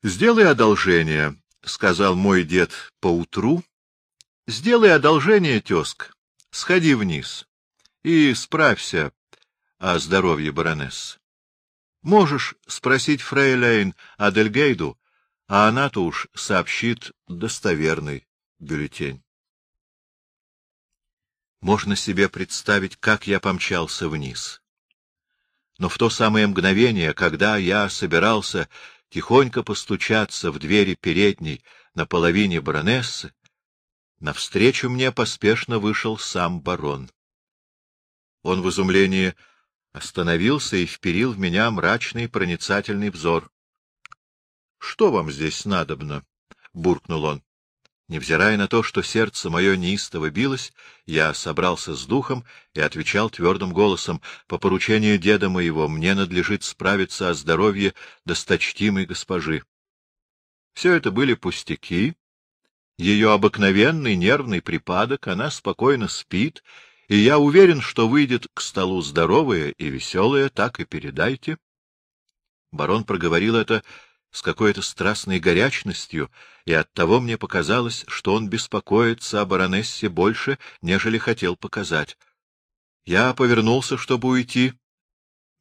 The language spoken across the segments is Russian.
— Сделай одолжение, — сказал мой дед поутру. — Сделай одолжение, тезк, сходи вниз и справься о здоровье баронессы. Можешь спросить фрейлейн Адельгейду, а она-то уж сообщит достоверный бюллетень. Можно себе представить, как я помчался вниз. Но в то самое мгновение, когда я собирался тихонько постучаться в двери передней на половине баронессы, навстречу мне поспешно вышел сам барон. Он в изумлении остановился и вперил в меня мрачный проницательный взор. — Что вам здесь надобно? — буркнул он. Невзирая на то, что сердце мое неистово билось, я собрался с духом и отвечал твердым голосом, по поручению деда моего мне надлежит справиться о здоровье досточтимой госпожи. Все это были пустяки, ее обыкновенный нервный припадок, она спокойно спит, и я уверен, что выйдет к столу здоровая и веселая, так и передайте. Барон проговорил это с какой-то страстной горячностью, и оттого мне показалось, что он беспокоится о баронессе больше, нежели хотел показать. Я повернулся, чтобы уйти,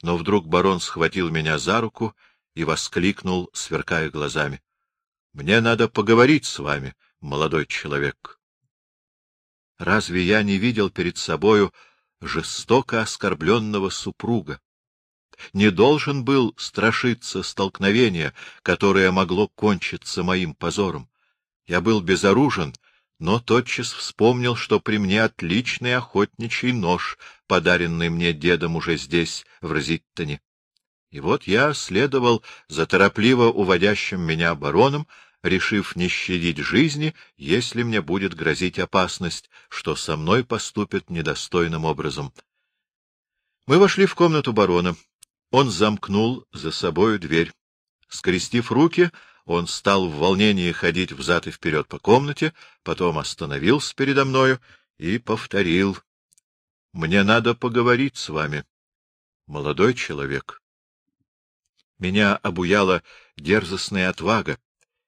но вдруг барон схватил меня за руку и воскликнул, сверкая глазами. — Мне надо поговорить с вами, молодой человек. Разве я не видел перед собою жестоко оскорбленного супруга? Не должен был страшиться столкновения, которое могло кончиться моим позором. Я был безоружен, но тотчас вспомнил, что при мне отличный охотничий нож, подаренный мне дедом уже здесь, в Розиттоне. И вот я следовал за торопливо уводящим меня бароном, решив не щадить жизни, если мне будет грозить опасность, что со мной поступят недостойным образом. Мы вошли в комнату барона. Он замкнул за собою дверь. Скрестив руки, он стал в волнении ходить взад и вперед по комнате, потом остановился передо мною и повторил. — Мне надо поговорить с вами, молодой человек. Меня обуяла дерзостная отвага,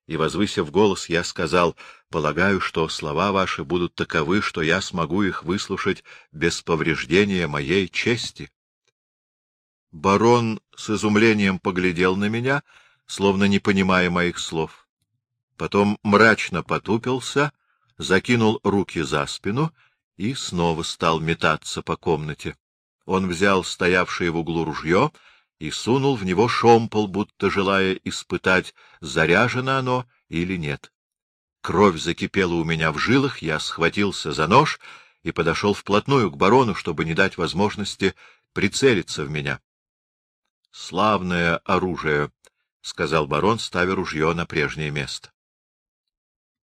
и, возвысив голос, я сказал, полагаю, что слова ваши будут таковы, что я смогу их выслушать без повреждения моей чести. Барон с изумлением поглядел на меня, словно не понимая моих слов. Потом мрачно потупился, закинул руки за спину и снова стал метаться по комнате. Он взял стоявшее в углу ружье и сунул в него шомпол, будто желая испытать, заряжено оно или нет. Кровь закипела у меня в жилах, я схватился за нож и подошел вплотную к барону, чтобы не дать возможности прицелиться в меня. — Славное оружие, — сказал барон, ставя ружье на прежнее место.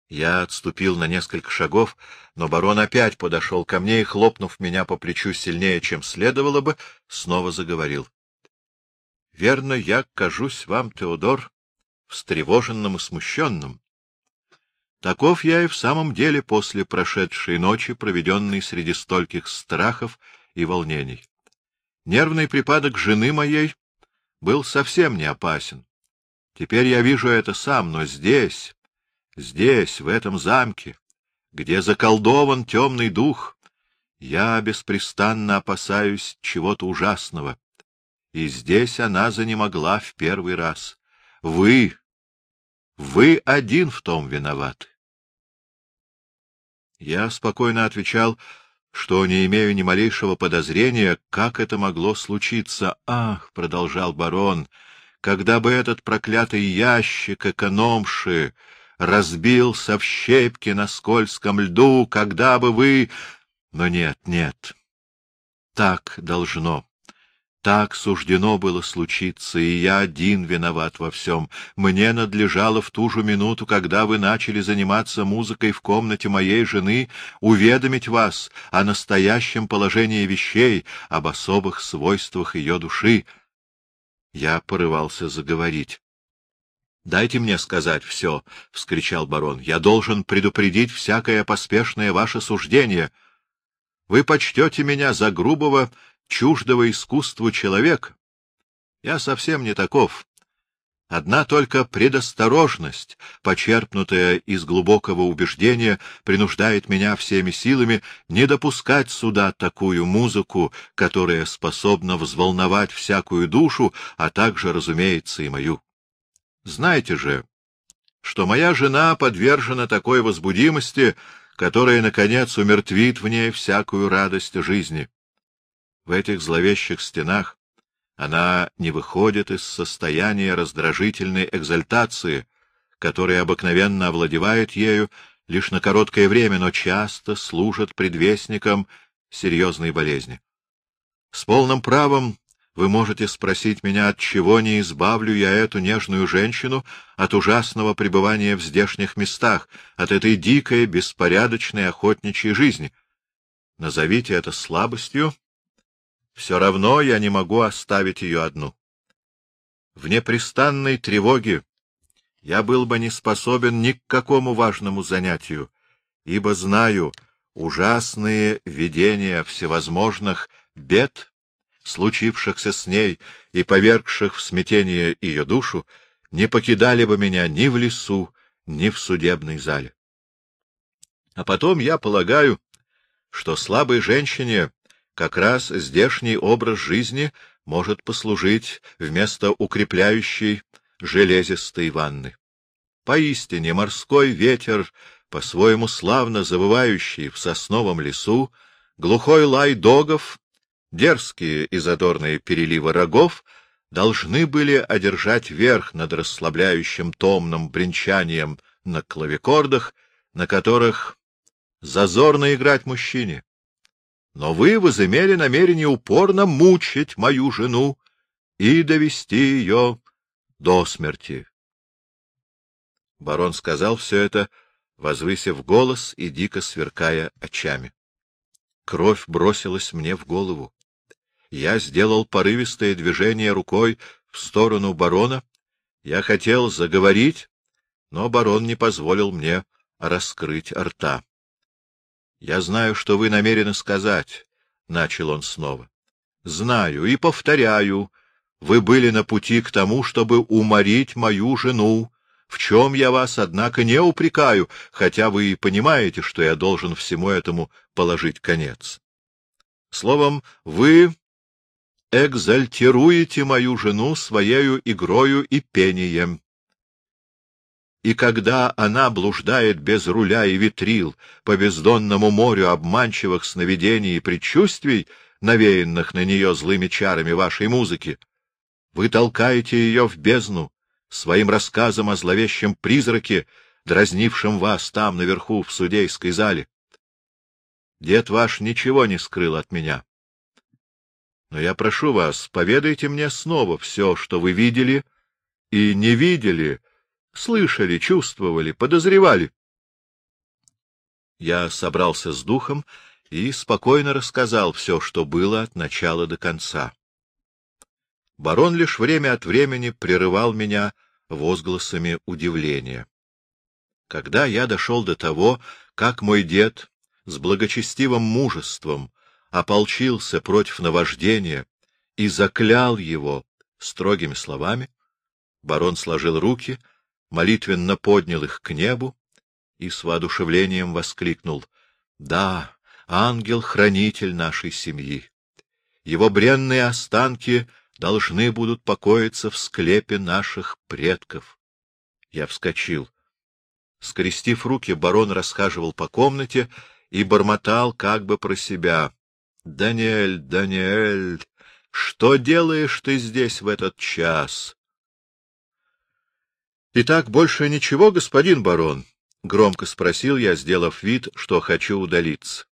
Я отступил на несколько шагов, но барон опять подошел ко мне и, хлопнув меня по плечу сильнее, чем следовало бы, снова заговорил. — Верно, я кажусь вам, Теодор, встревоженным и смущенным. Таков я и в самом деле после прошедшей ночи, проведенной среди стольких страхов и волнений. Нервный припадок жены моей был совсем не опасен. Теперь я вижу это сам, но здесь, здесь, в этом замке, где заколдован темный дух, я беспрестанно опасаюсь чего-то ужасного. И здесь она занемогла в первый раз. Вы, вы один в том виноваты. Я спокойно отвечал, что не имею ни малейшего подозрения, как это могло случиться. Ах, — продолжал барон, — когда бы этот проклятый ящик экономши разбился в щепки на скользком льду, когда бы вы... Но нет, нет, так должно. Так суждено было случиться, и я один виноват во всем. Мне надлежало в ту же минуту, когда вы начали заниматься музыкой в комнате моей жены, уведомить вас о настоящем положении вещей, об особых свойствах ее души. Я порывался заговорить. — Дайте мне сказать все, — вскричал барон. — Я должен предупредить всякое поспешное ваше суждение. Вы почтете меня за грубого чуждого искусству человека. Я совсем не таков. Одна только предосторожность, почерпнутая из глубокого убеждения, принуждает меня всеми силами не допускать сюда такую музыку, которая способна взволновать всякую душу, а также, разумеется, и мою. Знаете же, что моя жена подвержена такой возбудимости, которая, наконец, умертвит в ней всякую радость жизни. В этих зловещих стенах она не выходит из состояния раздражительной экзальтации, которая обыкновенно овладевает ею лишь на короткое время, но часто служит предвестником серьезной болезни. С полным правом вы можете спросить меня, от чего не избавлю я эту нежную женщину от ужасного пребывания в здешних местах, от этой дикой, беспорядочной охотничьей жизни. Назовите это слабостью, все равно я не могу оставить ее одну. В непрестанной тревоге я был бы не способен ни к какому важному занятию, ибо знаю ужасные видения всевозможных бед, случившихся с ней и повергших в смятение ее душу, не покидали бы меня ни в лесу, ни в судебной зале. А потом я полагаю, что слабой женщине как раз здешний образ жизни может послужить вместо укрепляющей железистой ванны. Поистине морской ветер, по-своему славно завывающий в сосновом лесу, глухой лай догов, дерзкие и задорные переливы рогов должны были одержать верх над расслабляющим томным бренчанием на клавикордах, на которых зазорно играть мужчине но вы возымели намерение упорно мучить мою жену и довести ее до смерти. Барон сказал все это, возвысив голос и дико сверкая очами. Кровь бросилась мне в голову. Я сделал порывистое движение рукой в сторону барона. Я хотел заговорить, но барон не позволил мне раскрыть рта. Я знаю, что вы намерены сказать, — начал он снова. — Знаю и повторяю, вы были на пути к тому, чтобы уморить мою жену, в чем я вас, однако, не упрекаю, хотя вы и понимаете, что я должен всему этому положить конец. Словом, вы экзальтируете мою жену своею игрою и пением и когда она блуждает без руля и ветрил по бездонному морю обманчивых сновидений и предчувствий, навеянных на нее злыми чарами вашей музыки, вы толкаете ее в бездну своим рассказом о зловещем призраке, дразнившем вас там наверху в судейской зале. Дед ваш ничего не скрыл от меня. Но я прошу вас, поведайте мне снова все, что вы видели и не видели, — Слышали, чувствовали, подозревали. Я собрался с духом и спокойно рассказал все, что было от начала до конца. Барон лишь время от времени прерывал меня возгласами удивления. Когда я дошел до того, как мой дед с благочестивым мужеством ополчился против наваждения и заклял его строгими словами, барон сложил руки — молитвенно поднял их к небу и с воодушевлением воскликнул «Да, ангел-хранитель нашей семьи! Его бренные останки должны будут покоиться в склепе наших предков!» Я вскочил. Скрестив руки, барон расхаживал по комнате и бормотал как бы про себя. — Даниэль, Даниэль, что делаешь ты здесь в этот час? — Итак, больше ничего, господин барон? — громко спросил я, сделав вид, что хочу удалиться.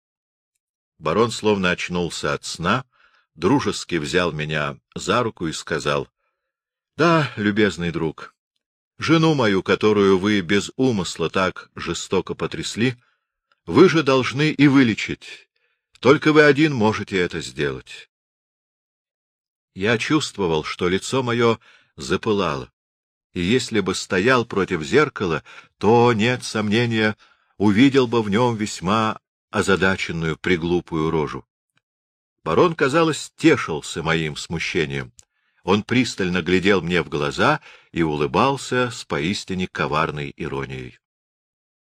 Барон словно очнулся от сна, дружески взял меня за руку и сказал. — Да, любезный друг, жену мою, которую вы без умысла так жестоко потрясли, вы же должны и вылечить. Только вы один можете это сделать. Я чувствовал, что лицо мое запылало и если бы стоял против зеркала, то, нет сомнения, увидел бы в нем весьма озадаченную приглупую рожу. Барон, казалось, тешился моим смущением. Он пристально глядел мне в глаза и улыбался с поистине коварной иронией.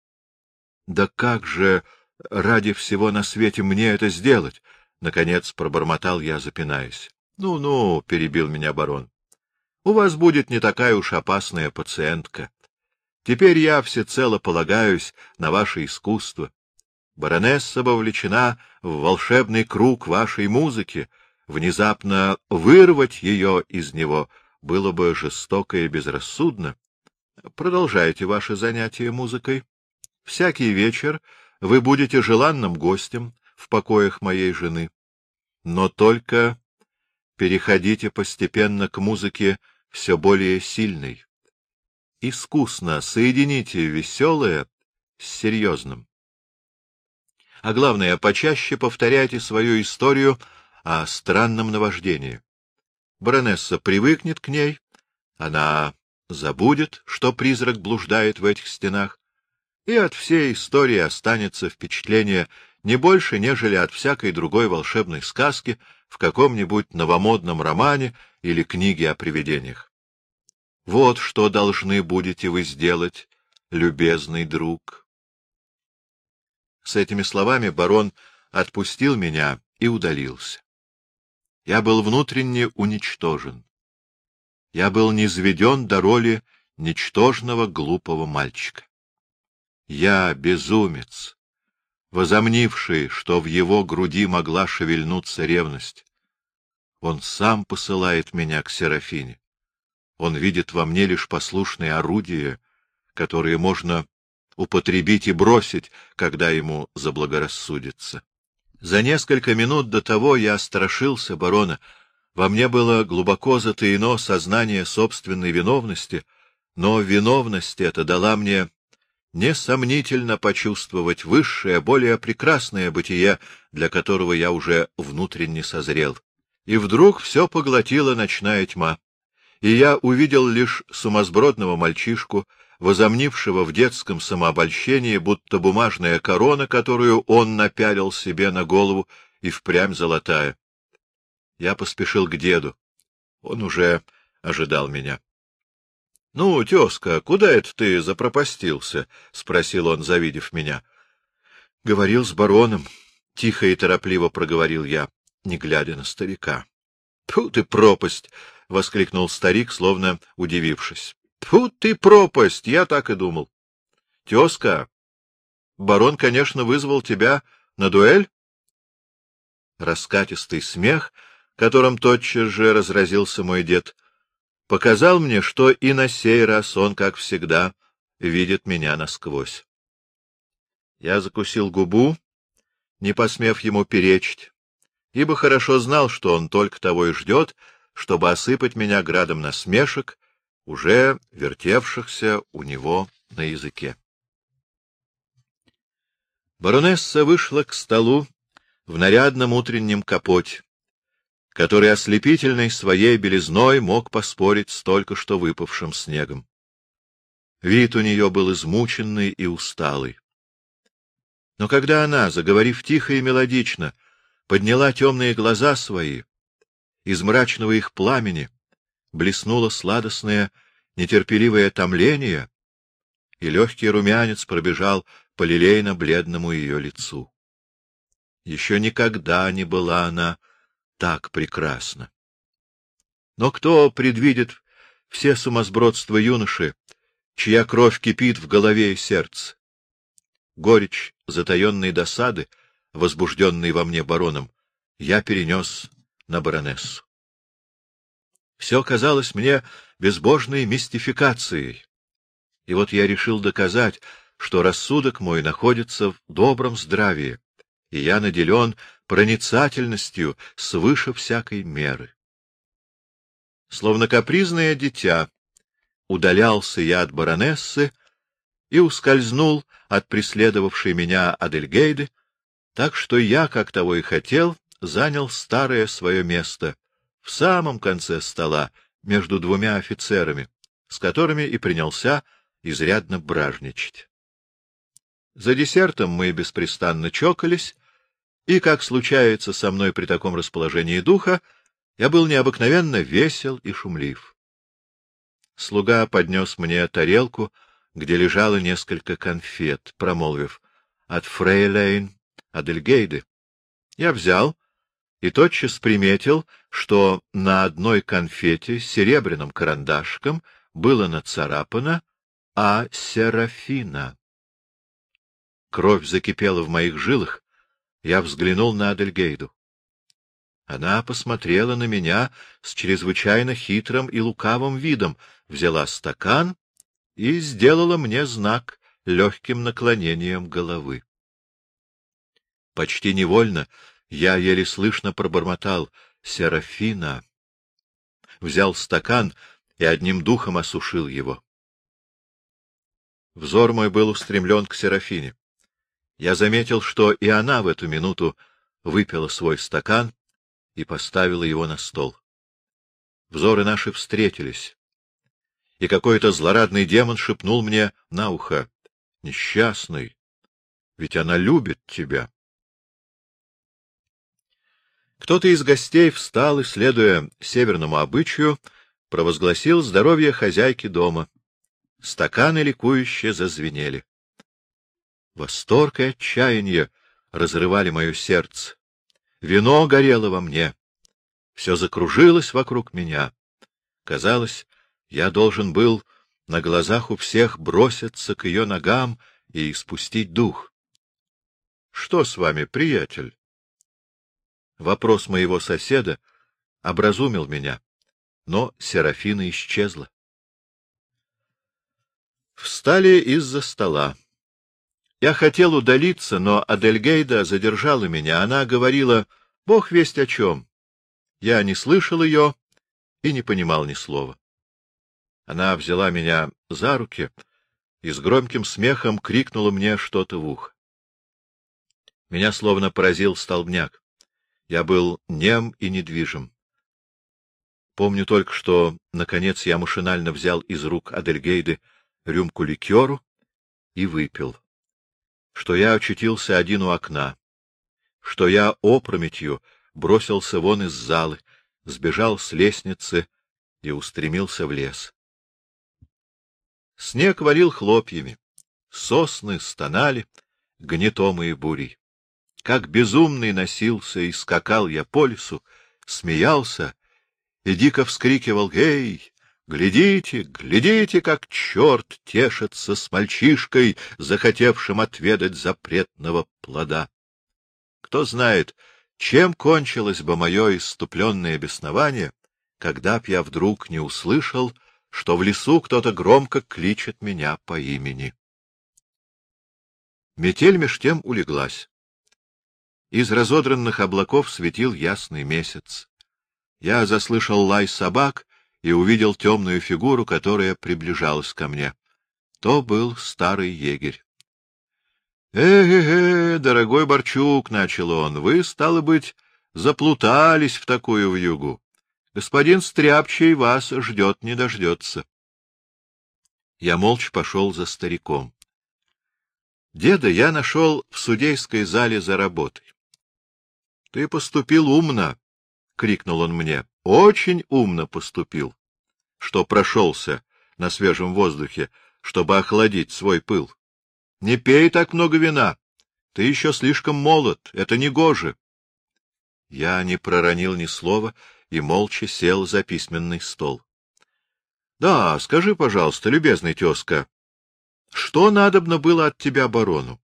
— Да как же ради всего на свете мне это сделать? — наконец пробормотал я, запинаясь. «Ну — Ну-ну, — перебил меня барон, — у вас будет не такая уж опасная пациентка. Теперь я всецело полагаюсь на ваше искусство. Баронесса вовлечена в волшебный круг вашей музыки. Внезапно вырвать ее из него было бы жестоко и безрассудно. Продолжайте ваше занятие музыкой. Всякий вечер вы будете желанным гостем в покоях моей жены. Но только переходите постепенно к музыке все более сильной. Искусно соедините веселое с серьезным. А главное, почаще повторяйте свою историю о странном наваждении. Баронесса привыкнет к ней, она забудет, что призрак блуждает в этих стенах, и от всей истории останется впечатление не больше, нежели от всякой другой волшебной сказки в каком-нибудь новомодном романе или книге о привидениях. Вот что должны будете вы сделать, любезный друг. С этими словами барон отпустил меня и удалился. Я был внутренне уничтожен. Я был низведен до роли ничтожного глупого мальчика. Я безумец, возомнивший, что в его груди могла шевельнуться ревность. Он сам посылает меня к Серафине. Он видит во мне лишь послушные орудия, которые можно употребить и бросить, когда ему заблагорассудится. За несколько минут до того я страшился барона. Во мне было глубоко затаено сознание собственной виновности, но виновность эта дала мне несомнительно почувствовать высшее, более прекрасное бытие, для которого я уже внутренне созрел. И вдруг все поглотила ночная тьма, и я увидел лишь сумасбродного мальчишку, возомнившего в детском самообольщении, будто бумажная корона, которую он напялил себе на голову, и впрямь золотая. Я поспешил к деду. Он уже ожидал меня. — Ну, тезка, куда это ты запропастился? — спросил он, завидев меня. — Говорил с бароном. Тихо и торопливо проговорил я, не глядя на старика. — Тьфу ты пропасть! — воскликнул старик, словно удивившись. Тьфу ты пропасть, я так и думал. Тезка, барон, конечно, вызвал тебя на дуэль? Раскатистый смех, которым тотчас же разразился мой дед, показал мне, что и на сей раз он, как всегда, видит меня насквозь. Я закусил губу, не посмев ему перечить, ибо хорошо знал, что он только того и ждет, чтобы осыпать меня градом насмешек уже вертевшихся у него на языке. Баронесса вышла к столу в нарядном утреннем капоте, который ослепительной своей белизной мог поспорить с только что выпавшим снегом. Вид у нее был измученный и усталый. Но когда она, заговорив тихо и мелодично, подняла темные глаза свои, из мрачного их пламени блеснуло сладостное, нетерпеливое томление, и легкий румянец пробежал по лилейно-бледному ее лицу. Еще никогда не была она так прекрасна. Но кто предвидит все сумасбродства юноши, чья кровь кипит в голове и сердце? Горечь затаенной досады, возбужденной во мне бароном, я перенес на баронессу. Все казалось мне безбожной мистификацией. И вот я решил доказать, что рассудок мой находится в добром здравии, и я наделен проницательностью свыше всякой меры. Словно капризное дитя, удалялся я от баронессы и ускользнул от преследовавшей меня Адельгейды, так что я, как того и хотел, занял старое свое место в самом конце стола, между двумя офицерами, с которыми и принялся изрядно бражничать. За десертом мы беспрестанно чокались, и, как случается со мной при таком расположении духа, я был необыкновенно весел и шумлив. Слуга поднес мне тарелку, где лежало несколько конфет, промолвив «От Фрейлейн Адельгейды». Я взял и тотчас приметил, что на одной конфете серебряным карандашком было нацарапано «А. Серафина». Кровь закипела в моих жилах, я взглянул на Адельгейду. Она посмотрела на меня с чрезвычайно хитрым и лукавым видом, взяла стакан и сделала мне знак легким наклонением головы. Почти невольно я еле слышно пробормотал «Серафина». Взял стакан и одним духом осушил его. Взор мой был устремлен к Серафине. Я заметил, что и она в эту минуту выпила свой стакан и поставила его на стол. Взоры наши встретились, и какой-то злорадный демон шепнул мне на ухо — Несчастный, ведь она любит тебя. Кто-то из гостей встал и, следуя северному обычаю, провозгласил здоровье хозяйки дома. Стаканы ликующе зазвенели. Восторг и отчаяние разрывали мое сердце. Вино горело во мне. Все закружилось вокруг меня. Казалось, я должен был на глазах у всех броситься к ее ногам и испустить дух. — Что с вами, приятель? Вопрос моего соседа образумил меня, но Серафина исчезла. Встали из-за стола. Я хотел удалиться, но Адельгейда задержала меня. Она говорила, бог весть о чем. Я не слышал ее и не понимал ни слова. Она взяла меня за руки и с громким смехом крикнула мне что-то в ухо. Меня словно поразил столбняк. Я был нем и недвижим. Помню только, что, наконец, я машинально взял из рук Адельгейды рюмку ликеру и выпил. Что я очутился один у окна. Что я опрометью бросился вон из залы, сбежал с лестницы и устремился в лес. Снег валил хлопьями, сосны стонали, гнетомые бурей. Как безумный носился и скакал я по лесу, смеялся и дико вскрикивал «Гей! Глядите, глядите, как черт тешится с мальчишкой, захотевшим отведать запретного плода!» Кто знает, чем кончилось бы мое иступленное беснование, когда б я вдруг не услышал, что в лесу кто-то громко кличет меня по имени. Метель меж тем улеглась. Из разодранных облаков светил ясный месяц. Я заслышал лай собак и увидел темную фигуру, которая приближалась ко мне. То был старый егерь. «Э-э-э, дорогой Борчук», — начал он, — «вы, стало быть, заплутались в такую вьюгу. Господин Стряпчий вас ждет, не дождется». Я молча пошел за стариком. Деда я нашел в судейской зале за работой. — Ты поступил умно, — крикнул он мне. — Очень умно поступил, что прошелся на свежем воздухе, чтобы охладить свой пыл. Не пей так много вина. Ты еще слишком молод, это не гоже. Я не проронил ни слова и молча сел за письменный стол. — Да, скажи, пожалуйста, любезный тезка, что надобно было от тебя барону?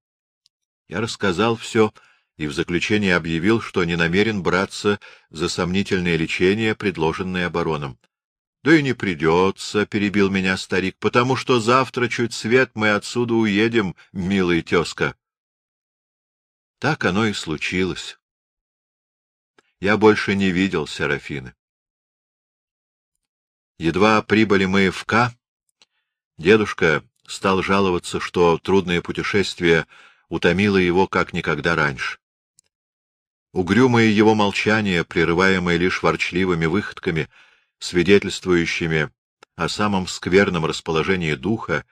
Я рассказал все и в заключение объявил, что не намерен браться за сомнительное лечение, предложенное обороном. — Да и не придется, — перебил меня старик, — потому что завтра чуть свет мы отсюда уедем, милый тезка. Так оно и случилось. Я больше не видел Серафины. Едва прибыли мы в К, дедушка стал жаловаться, что трудное путешествие утомило его как никогда раньше. Угрюмое его молчание, прерываемое лишь ворчливыми выходками, свидетельствующими о самом скверном расположении духа,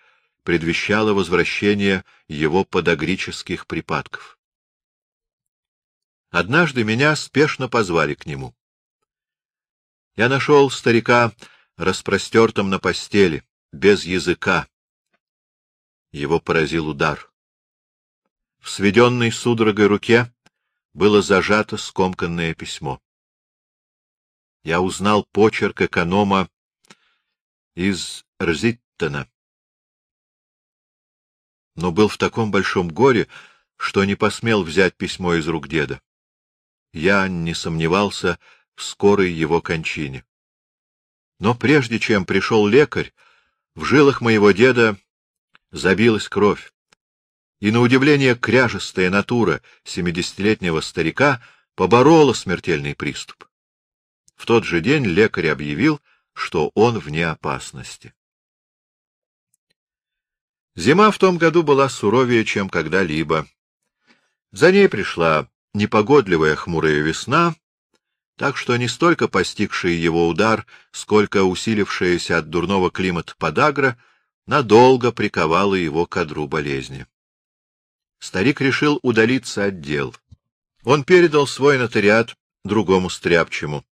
предвещало возвращение его подагрических припадков. Однажды меня спешно позвали к нему. Я нашел старика распростертом на постели, без языка. Его поразил удар. В сведенной судорогой руке было зажато скомканное письмо. Я узнал почерк эконома из Рзиттена. Но был в таком большом горе, что не посмел взять письмо из рук деда. Я не сомневался в скорой его кончине. Но прежде чем пришел лекарь, в жилах моего деда забилась кровь, и, на удивление, кряжестая натура семидесятилетнего старика поборола смертельный приступ. В тот же день лекарь объявил, что он вне опасности. Зима в том году была суровее, чем когда-либо. За ней пришла непогодливая хмурая весна, так что не столько постигший его удар, сколько усилившаяся от дурного климата подагра, надолго приковала его к одру болезни. Старик решил удалиться от дел. Он передал свой нотариат другому стряпчему.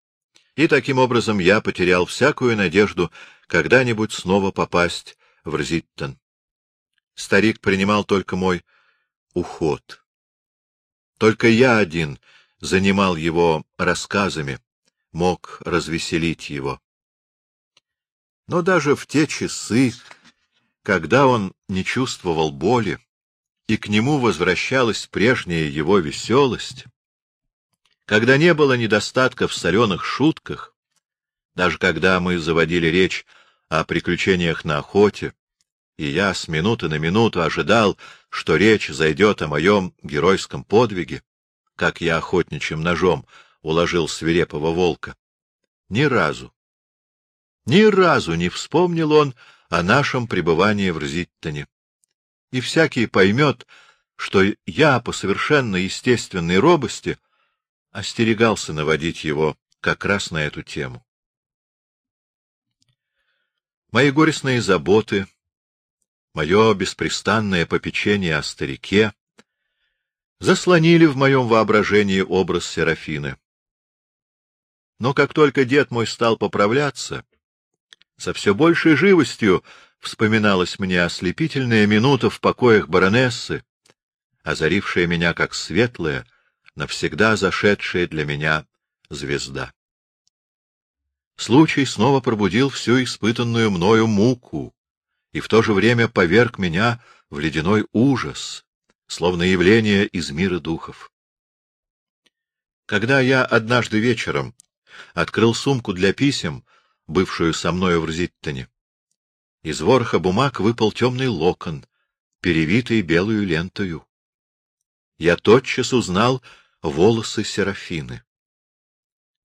И таким образом я потерял всякую надежду когда-нибудь снова попасть в Рзиттон. Старик принимал только мой уход. Только я один занимал его рассказами, мог развеселить его. Но даже в те часы, когда он не чувствовал боли, и к нему возвращалась прежняя его веселость, когда не было недостатка в соленых шутках, даже когда мы заводили речь о приключениях на охоте, и я с минуты на минуту ожидал, что речь зайдет о моем геройском подвиге, как я охотничьим ножом уложил свирепого волка. Ни разу, ни разу не вспомнил он о нашем пребывании в Рзиттоне. И всякий поймет, что я по совершенно естественной робости остерегался наводить его как раз на эту тему. Мои горестные заботы, мое беспрестанное попечение о старике заслонили в моем воображении образ Серафины. Но как только дед мой стал поправляться, со все большей живостью вспоминалась мне ослепительная минута в покоях баронессы, озарившая меня как светлая, навсегда зашедшая для меня звезда. Случай снова пробудил всю испытанную мною муку и в то же время поверг меня в ледяной ужас, словно явление из мира духов. Когда я однажды вечером открыл сумку для писем, бывшую со мною в Рзиттоне, из вороха бумаг выпал темный локон, перевитый белую лентою. Я тотчас узнал волосы Серафины.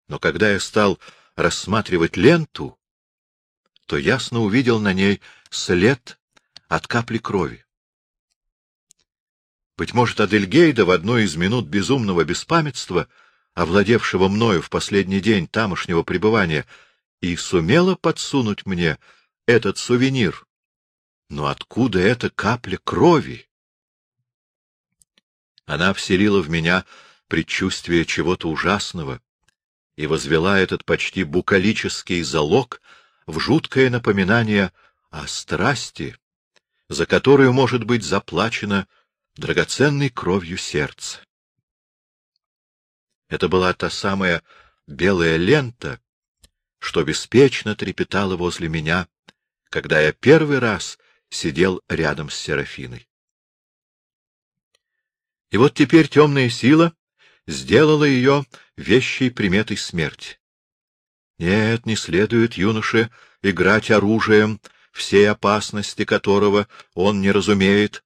Но когда я стал рассматривать ленту, то ясно увидел на ней след от капли крови. Быть может, Адельгейда в одну из минут безумного беспамятства, овладевшего мною в последний день тамошнего пребывания, и сумела подсунуть мне этот сувенир. Но откуда эта капля крови? Она вселила в меня предчувствие чего-то ужасного и возвела этот почти букалический залог в жуткое напоминание о страсти, за которую может быть заплачено драгоценной кровью сердца. Это была та самая белая лента, что беспечно трепетала возле меня, когда я первый раз сидел рядом с Серафиной. И вот теперь темная сила сделала ее вещей приметой смерти. Нет, не следует юноше играть оружием, всей опасности которого он не разумеет,